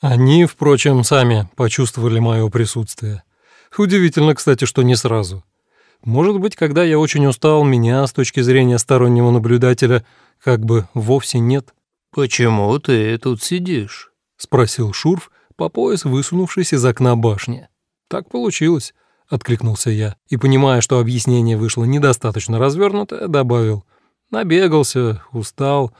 Они, впрочем, сами почувствовали мое присутствие. Удивительно, кстати, что не сразу. Может быть, когда я очень устал, меня, с точки зрения стороннего наблюдателя, как бы вовсе нет. «Почему ты тут сидишь?» — спросил Шурф, по пояс высунувшись из окна башни. «Так получилось», — откликнулся я, и, понимая, что объяснение вышло недостаточно развернутое, добавил. «Набегался, устал.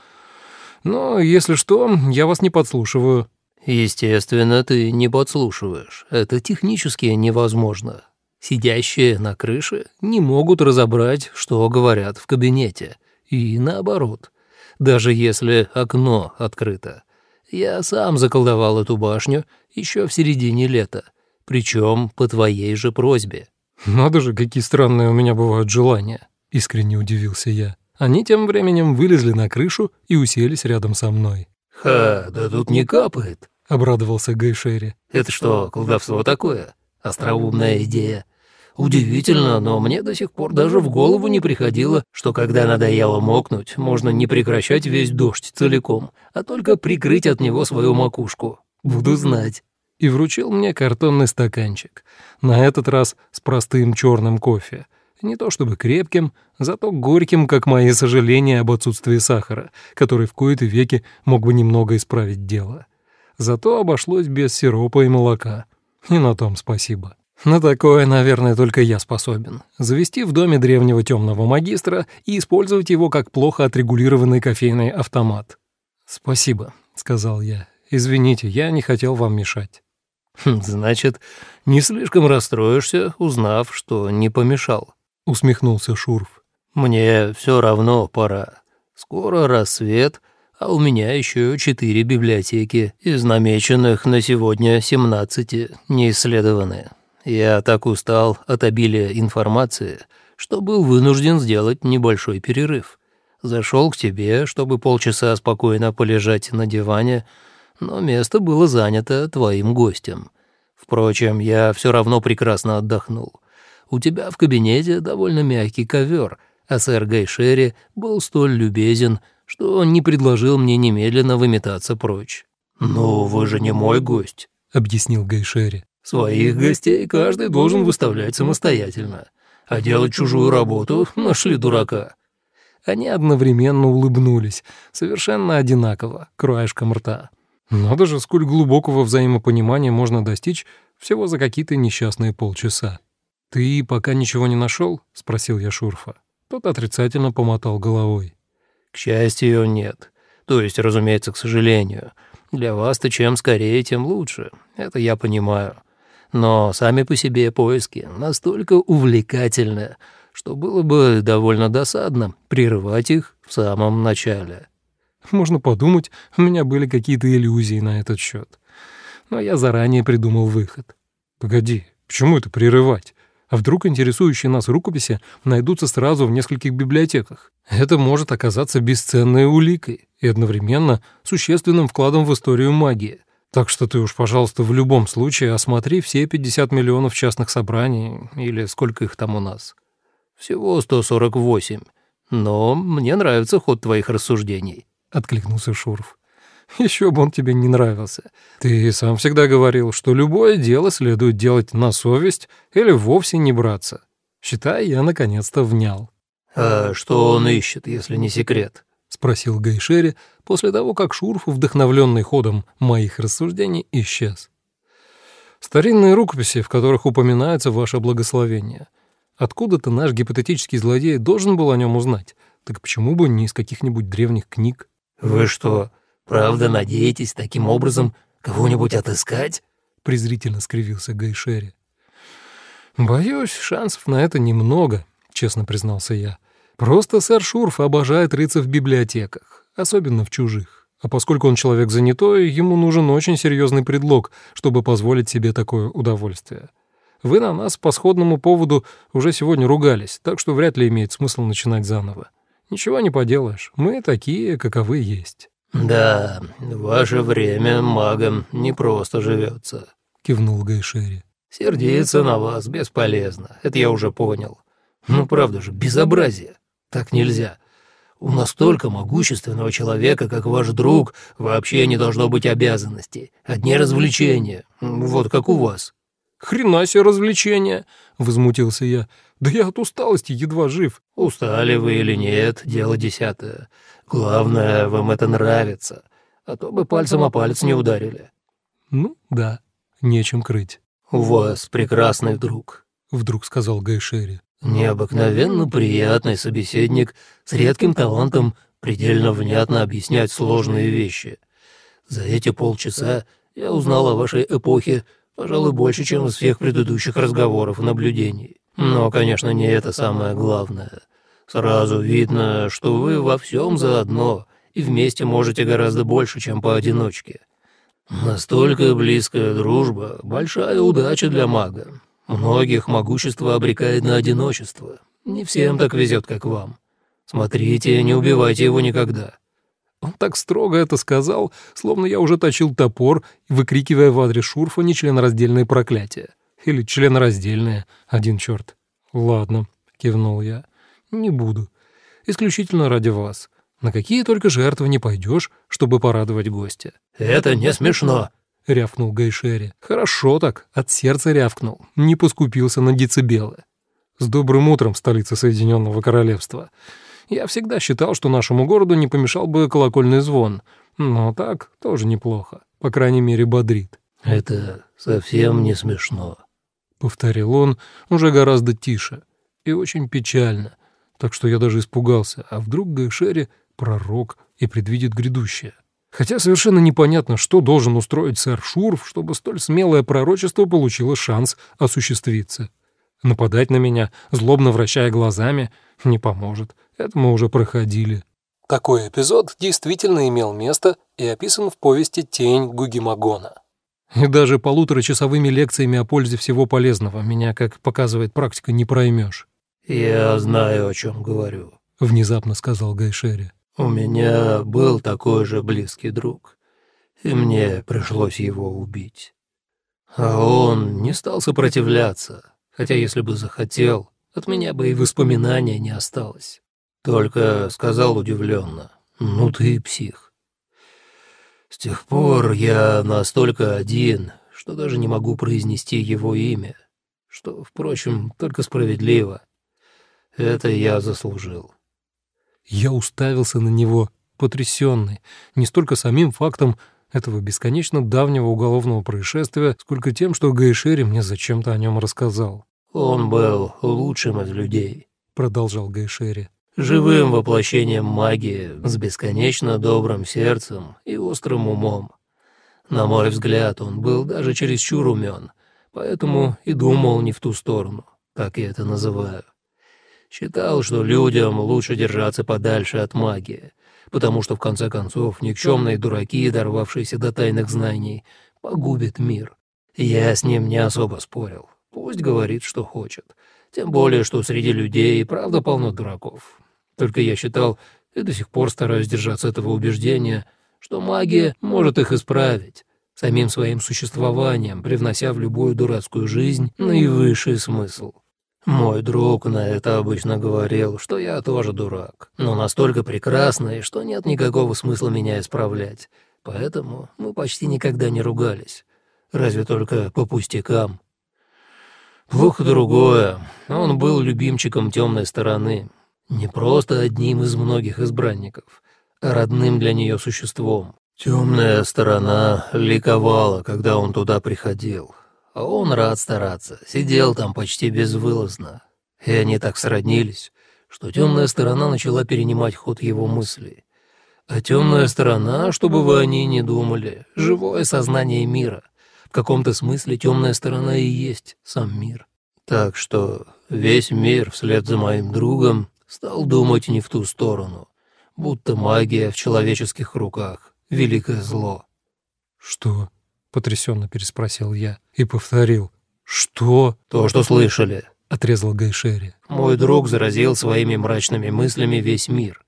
Но, если что, я вас не подслушиваю». «Естественно, ты не подслушиваешь. Это технически невозможно. Сидящие на крыше не могут разобрать, что говорят в кабинете. И наоборот, даже если окно открыто. Я сам заколдовал эту башню еще в середине лета, причем по твоей же просьбе». «Надо же, какие странные у меня бывают желания», — искренне удивился я. Они тем временем вылезли на крышу и уселись рядом со мной. «Ха, да тут не капает», — обрадовался Гайшери. «Это что, колдовство такое? Остроумная идея. Удивительно, но мне до сих пор даже в голову не приходило, что когда надоело мокнуть, можно не прекращать весь дождь целиком, а только прикрыть от него свою макушку. Буду знать. И вручил мне картонный стаканчик, на этот раз с простым черным кофе. Не то чтобы крепким, зато горьким, как мои сожаления об отсутствии сахара, который в кои-то веки мог бы немного исправить дело. Зато обошлось без сиропа и молока. И на том спасибо. На такое, наверное, только я способен. Завести в доме древнего темного магистра и использовать его как плохо отрегулированный кофейный автомат. «Спасибо», — сказал я. «Извините, я не хотел вам мешать». «Хм, «Значит, не слишком расстроишься, узнав, что не помешал», — усмехнулся Шурф. «Мне все равно пора. Скоро рассвет, а у меня еще четыре библиотеки, из намеченных на сегодня семнадцати не исследованные. Я так устал от обилия информации, что был вынужден сделать небольшой перерыв. Зашел к тебе, чтобы полчаса спокойно полежать на диване, но место было занято твоим гостем. Впрочем, я все равно прекрасно отдохнул. У тебя в кабинете довольно мягкий ковер, а сэр Гайшери был столь любезен, что он не предложил мне немедленно выметаться прочь. «Ну, вы же не мой гость», — объяснил Гайшери. Своих гостей каждый должен выставлять самостоятельно, а делать чужую работу нашли дурака». Они одновременно улыбнулись, совершенно одинаково, краешком рта. Надо же, сколь глубокого взаимопонимания можно достичь всего за какие-то несчастные полчаса. «Ты пока ничего не нашел? спросил я Шурфа. Тот отрицательно помотал головой. «К счастью, нет. То есть, разумеется, к сожалению. Для вас-то чем скорее, тем лучше. Это я понимаю но сами по себе поиски настолько увлекательны, что было бы довольно досадно прерывать их в самом начале. Можно подумать, у меня были какие-то иллюзии на этот счет. Но я заранее придумал выход. Погоди, почему это прерывать? А вдруг интересующие нас рукописи найдутся сразу в нескольких библиотеках? Это может оказаться бесценной уликой и одновременно существенным вкладом в историю магии. Так что ты уж, пожалуйста, в любом случае осмотри все 50 миллионов частных собраний, или сколько их там у нас. Всего 148. Но мне нравится ход твоих рассуждений, — откликнулся Шурф. Еще бы он тебе не нравился. Ты сам всегда говорил, что любое дело следует делать на совесть или вовсе не браться. Считай, я наконец-то внял. «А что он ищет, если не секрет?» — спросил Гайшери после того, как Шурф, вдохновленный ходом моих рассуждений, исчез. «Старинные рукописи, в которых упоминается ваше благословение. Откуда-то наш гипотетический злодей должен был о нем узнать. Так почему бы не из каких-нибудь древних книг?» «Вы что, правда надеетесь таким образом кого-нибудь отыскать?» — презрительно скривился Гайшери. «Боюсь, шансов на это немного», — честно признался я. Просто сэр Шурф обожает рыться в библиотеках, особенно в чужих. А поскольку он человек занятой, ему нужен очень серьезный предлог, чтобы позволить себе такое удовольствие. Вы на нас по сходному поводу уже сегодня ругались, так что вряд ли имеет смысл начинать заново. Ничего не поделаешь, мы такие, каковы есть». «Да, в ваше время магам не просто живется», — кивнул Гайшери. «Сердиться на вас бесполезно, это я уже понял. Ну правда же, безобразие. Так нельзя. У настолько могущественного человека, как ваш друг, вообще не должно быть обязанностей. Одни развлечения. Вот как у вас». «Хрена себе развлечения!» — возмутился я. «Да я от усталости едва жив». «Устали вы или нет, дело десятое. Главное, вам это нравится, а то бы пальцем о палец не ударили». «Ну, да, нечем крыть». «У вас прекрасный друг», — вдруг сказал Гайшери. Необыкновенно приятный собеседник с редким талантом предельно внятно объяснять сложные вещи. За эти полчаса я узнал о вашей эпохе, пожалуй, больше, чем из всех предыдущих разговоров и наблюдений. Но, конечно, не это самое главное. Сразу видно, что вы во всем заодно, и вместе можете гораздо больше, чем поодиночке. Настолько близкая дружба — большая удача для мага. Многих могущество обрекает на одиночество. Не всем так везет, как вам. Смотрите, не убивайте его никогда». Он так строго это сказал, словно я уже точил топор, выкрикивая в адрес Шурфа нечленораздельные проклятия. Или членораздельные, один черт. «Ладно», — кивнул я, — «не буду. Исключительно ради вас. На какие только жертвы не пойдешь, чтобы порадовать гостя». «Это не смешно», — рявкнул Гайшери. «Хорошо так, от сердца рявкнул, не поскупился на децибелы. С добрым утром, столица Соединенного Королевства. Я всегда считал, что нашему городу не помешал бы колокольный звон, но так тоже неплохо, по крайней мере, бодрит». «Это совсем не смешно», — повторил он уже гораздо тише и очень печально, так что я даже испугался, а вдруг Гайшери — пророк и предвидит грядущее. Хотя совершенно непонятно, что должен устроить сэр Шурф, чтобы столь смелое пророчество получило шанс осуществиться. Нападать на меня, злобно вращая глазами, не поможет. Это мы уже проходили. Такой эпизод действительно имел место и описан в повести «Тень Гугимагона». И даже полуторачасовыми лекциями о пользе всего полезного меня, как показывает практика, не проймешь. «Я знаю, о чем говорю», — внезапно сказал Гайшери. У меня был такой же близкий друг, и мне пришлось его убить. А он не стал сопротивляться, хотя если бы захотел, от меня бы и воспоминания не осталось. Только сказал удивленно, «Ну ты псих». С тех пор я настолько один, что даже не могу произнести его имя, что, впрочем, только справедливо. Это я заслужил. Я уставился на него, потрясенный, не столько самим фактом этого бесконечно давнего уголовного происшествия, сколько тем, что Гайшери мне зачем-то о нем рассказал. «Он был лучшим из людей», — продолжал Гайшери. «Живым воплощением магии, с бесконечно добрым сердцем и острым умом. На мой взгляд, он был даже чересчур умен, поэтому и думал не в ту сторону, как я это называю. Считал, что людям лучше держаться подальше от магии, потому что, в конце концов, никчемные дураки, дорвавшиеся до тайных знаний, погубят мир. Я с ним не особо спорил. Пусть говорит, что хочет. Тем более, что среди людей правда полно дураков. Только я считал, и до сих пор стараюсь держаться этого убеждения, что магия может их исправить, самим своим существованием, привнося в любую дурацкую жизнь наивысший смысл. Мой друг на это обычно говорил, что я тоже дурак, но настолько прекрасный, что нет никакого смысла меня исправлять. Поэтому мы почти никогда не ругались. Разве только по пустякам. Плохо другое. Он был любимчиком темной стороны. Не просто одним из многих избранников, а родным для нее существом. Темная сторона ликовала, когда он туда приходил. А он рад стараться, сидел там почти безвылазно. И они так сроднились, что темная сторона начала перенимать ход его мыслей. А темная сторона, чтобы вы о ней не думали, живое сознание мира. В каком-то смысле темная сторона и есть сам мир. Так что весь мир вслед за моим другом стал думать не в ту сторону, будто магия в человеческих руках — великое зло. «Что?» Потрясенно переспросил я и повторил. «Что?» «То, что слышали», — отрезал Гайшери. «Мой друг заразил своими мрачными мыслями весь мир.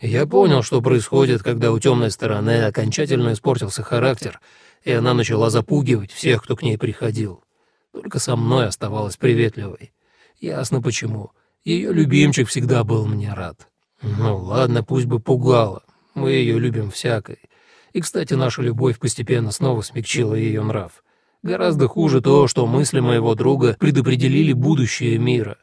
Я понял, что происходит, когда у темной стороны окончательно испортился характер, и она начала запугивать всех, кто к ней приходил. Только со мной оставалась приветливой. Ясно почему. Ее любимчик всегда был мне рад. Ну ладно, пусть бы пугала. Мы ее любим всякой. И, кстати, наша любовь постепенно снова смягчила ее нрав. Гораздо хуже то, что мысли моего друга предопределили будущее мира.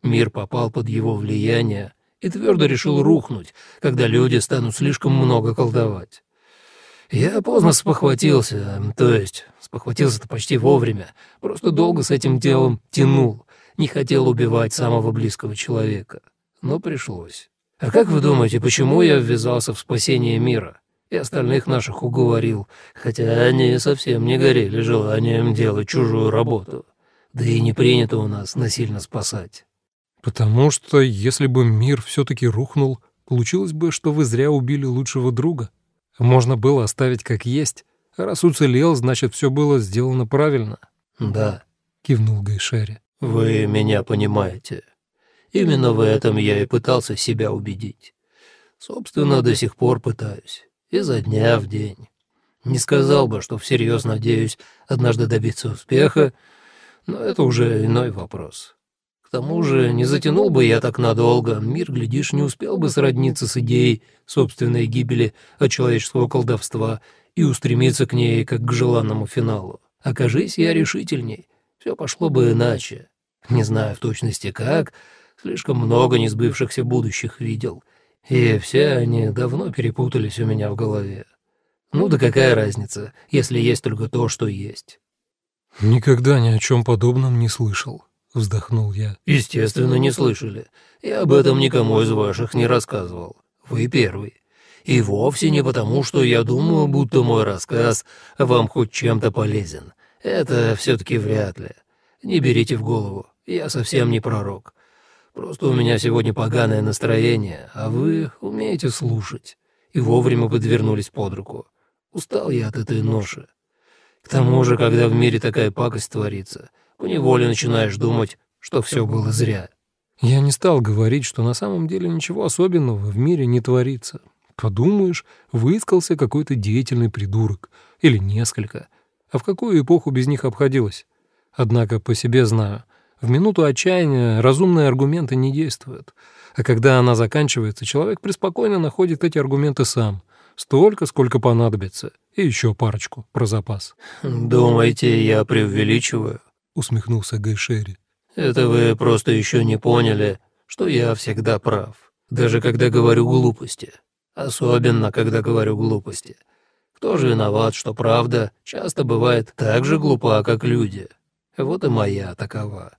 Мир попал под его влияние и твердо решил рухнуть, когда люди станут слишком много колдовать. Я поздно спохватился, то есть спохватился-то почти вовремя, просто долго с этим делом тянул, не хотел убивать самого близкого человека, но пришлось. А как вы думаете, почему я ввязался в спасение мира? И остальных наших уговорил, хотя они совсем не горели желанием делать чужую работу. Да и не принято у нас насильно спасать. Потому что если бы мир все-таки рухнул, получилось бы, что вы зря убили лучшего друга. Можно было оставить как есть. Раз уцелел, значит, все было сделано правильно. Да, кивнул Гайшери. Вы меня понимаете. Именно в этом я и пытался себя убедить. Собственно, до сих пор пытаюсь. Изо дня в день. Не сказал бы, что всерьез надеюсь однажды добиться успеха, но это уже иной вопрос. К тому же не затянул бы я так надолго, мир, глядишь, не успел бы сродниться с идеей собственной гибели от человеческого колдовства и устремиться к ней, как к желанному финалу. Окажись я решительней, все пошло бы иначе. Не знаю в точности как, слишком много несбывшихся будущих видел, и все они давно перепутались у меня в голове. Ну да какая разница, если есть только то, что есть. Никогда ни о чем подобном не слышал, — вздохнул я. «Естественно, не слышали. Я об этом никому из ваших не рассказывал. Вы первый. И вовсе не потому, что я думаю, будто мой рассказ вам хоть чем-то полезен. Это все-таки вряд ли. Не берите в голову, я совсем не пророк. Просто у меня сегодня поганое настроение, а вы умеете слушать. И вовремя подвернулись под руку. Устал я от этой ноши. К тому же, когда в мире такая пакость творится, поневоле начинаешь думать, что все было зря. Я не стал говорить, что на самом деле ничего особенного в мире не творится. Подумаешь, выискался какой-то деятельный придурок. Или несколько. А в какую эпоху без них обходилось? Однако по себе знаю. В минуту отчаяния разумные аргументы не действуют. А когда она заканчивается, человек преспокойно находит эти аргументы сам. Столько, сколько понадобится. И еще парочку про запас. «Думаете, я преувеличиваю?» — усмехнулся Гайшери. «Это вы просто еще не поняли, что я всегда прав, даже когда говорю глупости. Особенно, когда говорю глупости. Кто же виноват, что правда часто бывает так же глупа, как люди? Вот и моя такова.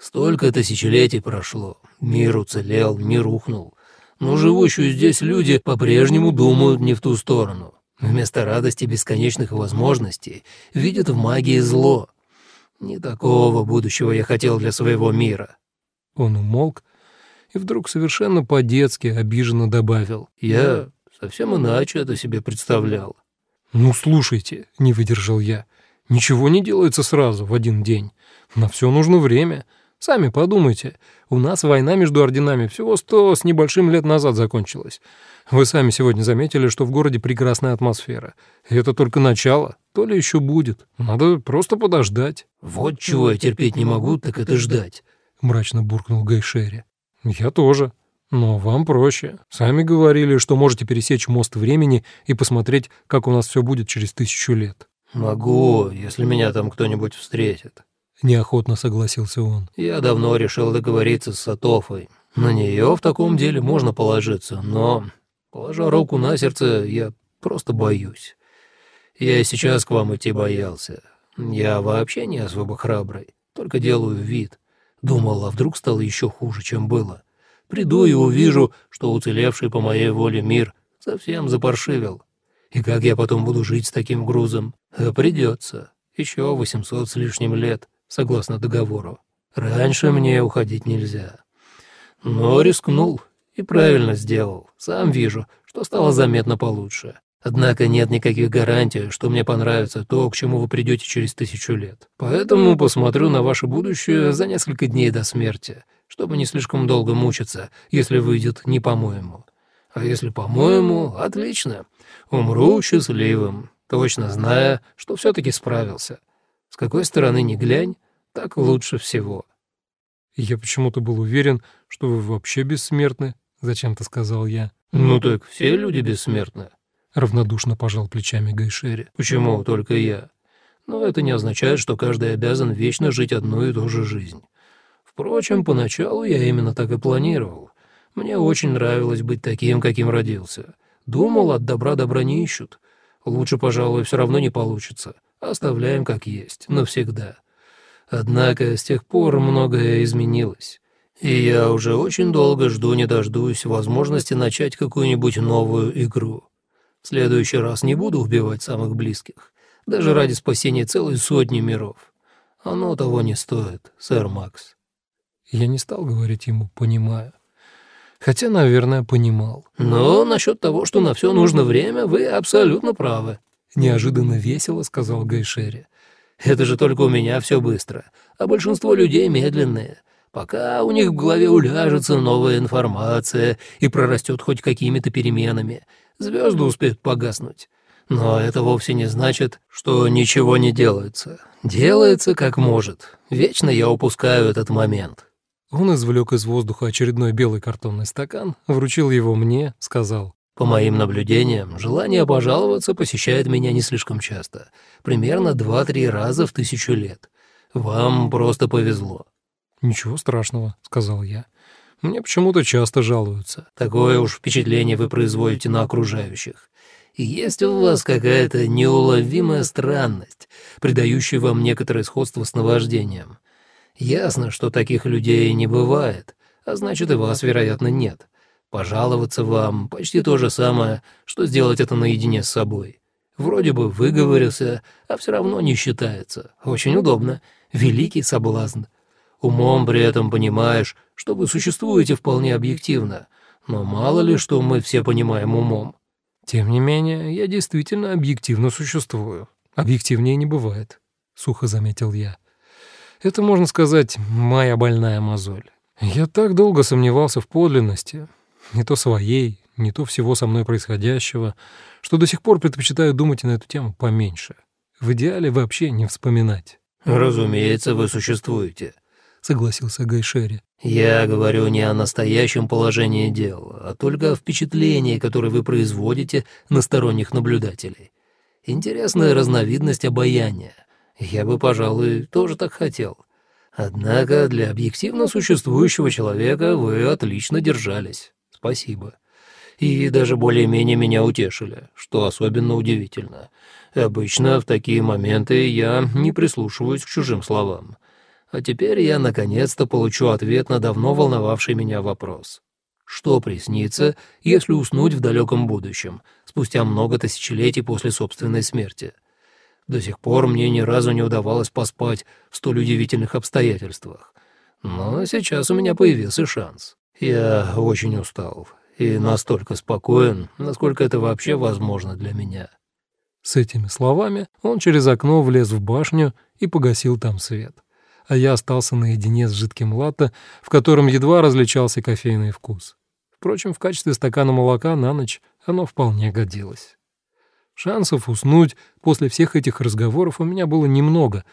Столько тысячелетий прошло, мир уцелел, не рухнул. Но живущие здесь люди по-прежнему думают не в ту сторону. Вместо радости бесконечных возможностей видят в магии зло — не такого будущего я хотел для своего мира». Он умолк и вдруг совершенно по-детски обиженно добавил. «Я совсем иначе это себе представлял». «Ну, слушайте», — не выдержал я, — «ничего не делается сразу, в один день. На все нужно время. Сами подумайте, у нас война между орденами всего сто с небольшим лет назад закончилась. Вы сами сегодня заметили, что в городе прекрасная атмосфера. И это только начало, то ли еще будет. Надо просто подождать». «Вот чего я терпеть не могу, так это ждать», — мрачно буркнул Гайшери. «Я тоже. Но вам проще. Сами говорили, что можете пересечь мост времени и посмотреть, как у нас все будет через тысячу лет». «Могу, если меня там кто-нибудь встретит». Неохотно согласился он. «Я давно решил договориться с Сатофой. На нее в таком деле можно положиться, но Положа руку на сердце, я просто боюсь. Я сейчас к вам идти боялся. Я вообще не особо храбрый, только делаю вид. Думал, а вдруг стало еще хуже, чем было. Приду и увижу, что уцелевший по моей воле мир совсем запаршивил. И как я потом буду жить с таким грузом? А придется. Еще восемьсот с лишним лет, согласно договору. Раньше мне уходить нельзя. Но рискнул и правильно сделал. Сам вижу, что стало заметно получше. Однако нет никаких гарантий, что мне понравится то, к чему вы придете через тысячу лет. Поэтому посмотрю на ваше будущее за несколько дней до смерти, чтобы не слишком долго мучиться, если выйдет не по-моему. А если по-моему, отлично. Умру счастливым, точно зная, что все-таки справился. С какой стороны ни глянь, так лучше всего. Я почему-то был уверен, что вы вообще бессмертны, — зачем-то сказал я. «Ну так все люди бессмертны», — равнодушно пожал плечами Гайшери. «Почему только я? Но это не означает, что каждый обязан вечно жить одну и ту же жизнь. Впрочем, поначалу я именно так и планировал. Мне очень нравилось быть таким, каким родился. Думал, от добра добра не ищут. Лучше, пожалуй, все равно не получится. Оставляем как есть, навсегда. Однако с тех пор многое изменилось. И я уже очень долго жду не дождусь возможности начать какую-нибудь новую игру. В следующий раз не буду убивать самых близких, даже ради спасения целой сотни миров. Оно того не стоит, сэр Макс. Я не стал говорить ему «понимаю». Хотя, наверное, понимал. Но насчет того, что на все нужно время, вы абсолютно правы. Неожиданно весело сказал Гайшери. Это же только у меня все быстро, а большинство людей медленные. Пока у них в голове уляжется новая информация и прорастет хоть какими-то переменами, звезды успеют погаснуть. Но это вовсе не значит, что ничего не делается. Делается как может. Вечно я упускаю этот момент. Он извлек из воздуха очередной белый картонный стакан, вручил его мне, сказал. По моим наблюдениям, желание пожаловаться посещает меня не слишком часто. Примерно два-три раза в тысячу лет. Вам просто повезло. «Ничего страшного», — сказал я. «Мне почему-то часто жалуются». «Такое уж впечатление вы производите на окружающих. Есть у вас какая-то неуловимая странность, придающая вам некоторое сходство с наваждением. Ясно, что таких людей не бывает, а значит, и вас, вероятно, нет. Пожаловаться вам почти то же самое, что сделать это наедине с собой. Вроде бы выговорился, а все равно не считается. Очень удобно. Великий соблазн. Умом при этом понимаешь, что вы существуете вполне объективно, но мало ли что мы все понимаем умом. Тем не менее, я действительно объективно существую. Объективнее не бывает, — сухо заметил я. Это, можно сказать, моя больная мозоль. Я так долго сомневался в подлинности, не то своей, не то всего со мной происходящего, что до сих пор предпочитаю думать на эту тему поменьше. В идеале вообще не вспоминать. «Разумеется, вы существуете», — согласился Гайшери. «Я говорю не о настоящем положении дел, а только о впечатлении, которое вы производите на сторонних наблюдателей. Интересная разновидность обаяния. Я бы, пожалуй, тоже так хотел. Однако для объективно существующего человека вы отлично держались. Спасибо. И даже более-менее меня утешили, что особенно удивительно. Обычно в такие моменты я не прислушиваюсь к чужим словам. А теперь я наконец-то получу ответ на давно волновавший меня вопрос. Что приснится, если уснуть в далеком будущем, спустя много тысячелетий после собственной смерти? До сих пор мне ни разу не удавалось поспать в столь удивительных обстоятельствах. Но сейчас у меня появился шанс. Я очень устал и настолько спокоен, насколько это вообще возможно для меня». С этими словами он через окно влез в башню и погасил там свет. А я остался наедине с жидким латте, в котором едва различался кофейный вкус. Впрочем, в качестве стакана молока на ночь оно вполне годилось. Шансов уснуть после всех этих разговоров у меня было немного,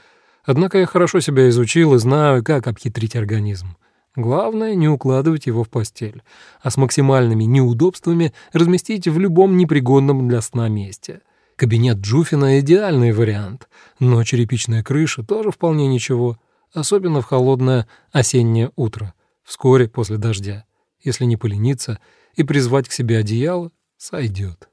однако я хорошо себя изучил и знаю, как обхитрить организм. Главное — не укладывать его в постель, а с максимальными неудобствами разместить в любом непригодном для сна месте. Кабинет Джуфина — идеальный вариант, но черепичная крыша тоже вполне ничего, особенно в холодное осеннее утро, вскоре после дождя. Если не полениться и призвать к себе одеяло, сойдет.